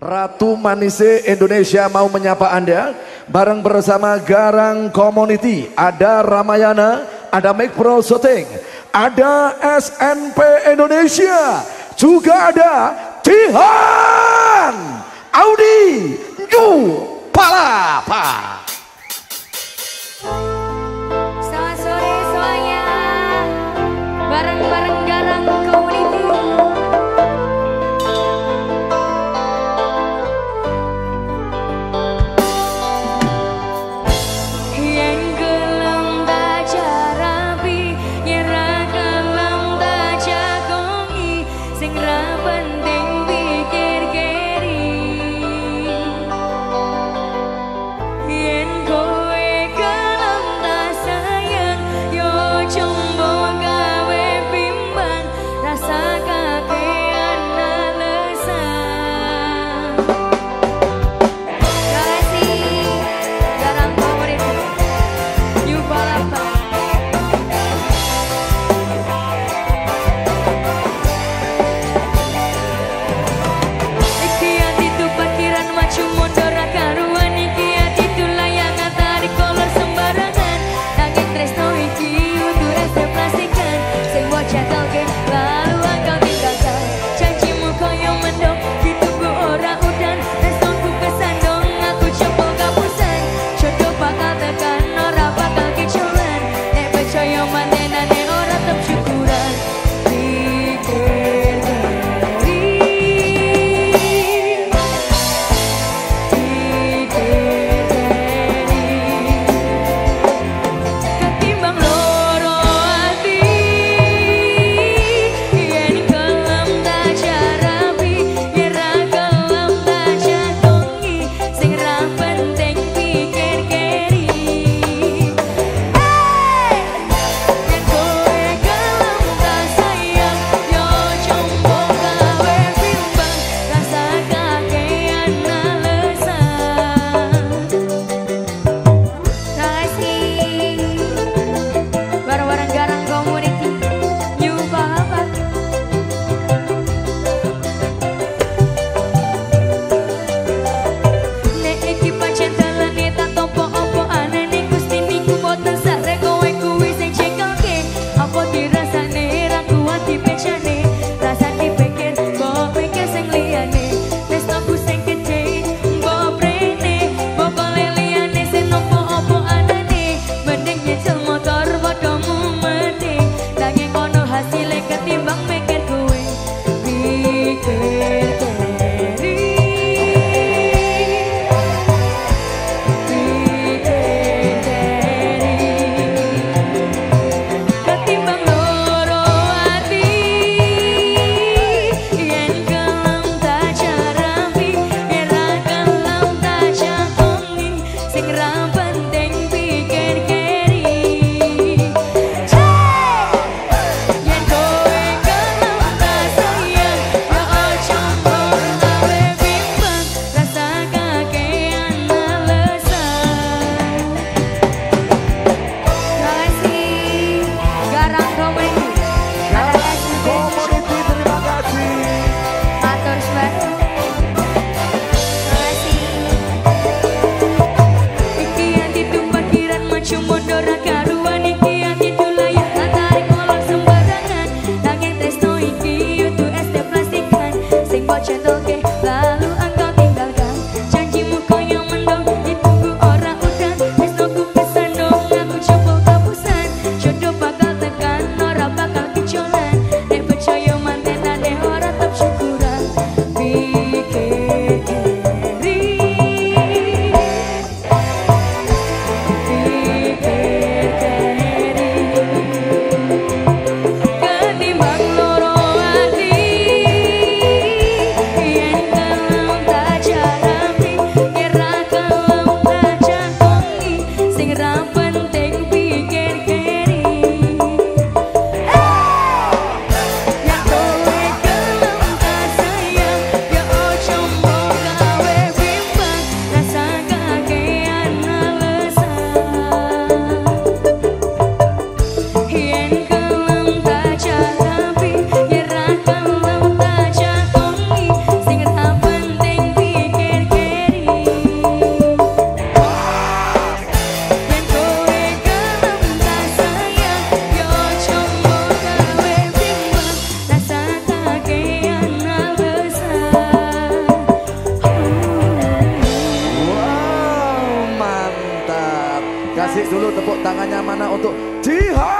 Ratu Manise Indonesia mau menyapa Anda bareng bersama Garang Community. Ada Ramayana, ada Make Pro Shooting, ada SNP Indonesia, juga ada Tihan Audi New Palapa. Dulu tepuk tangannya mana untuk Jihad.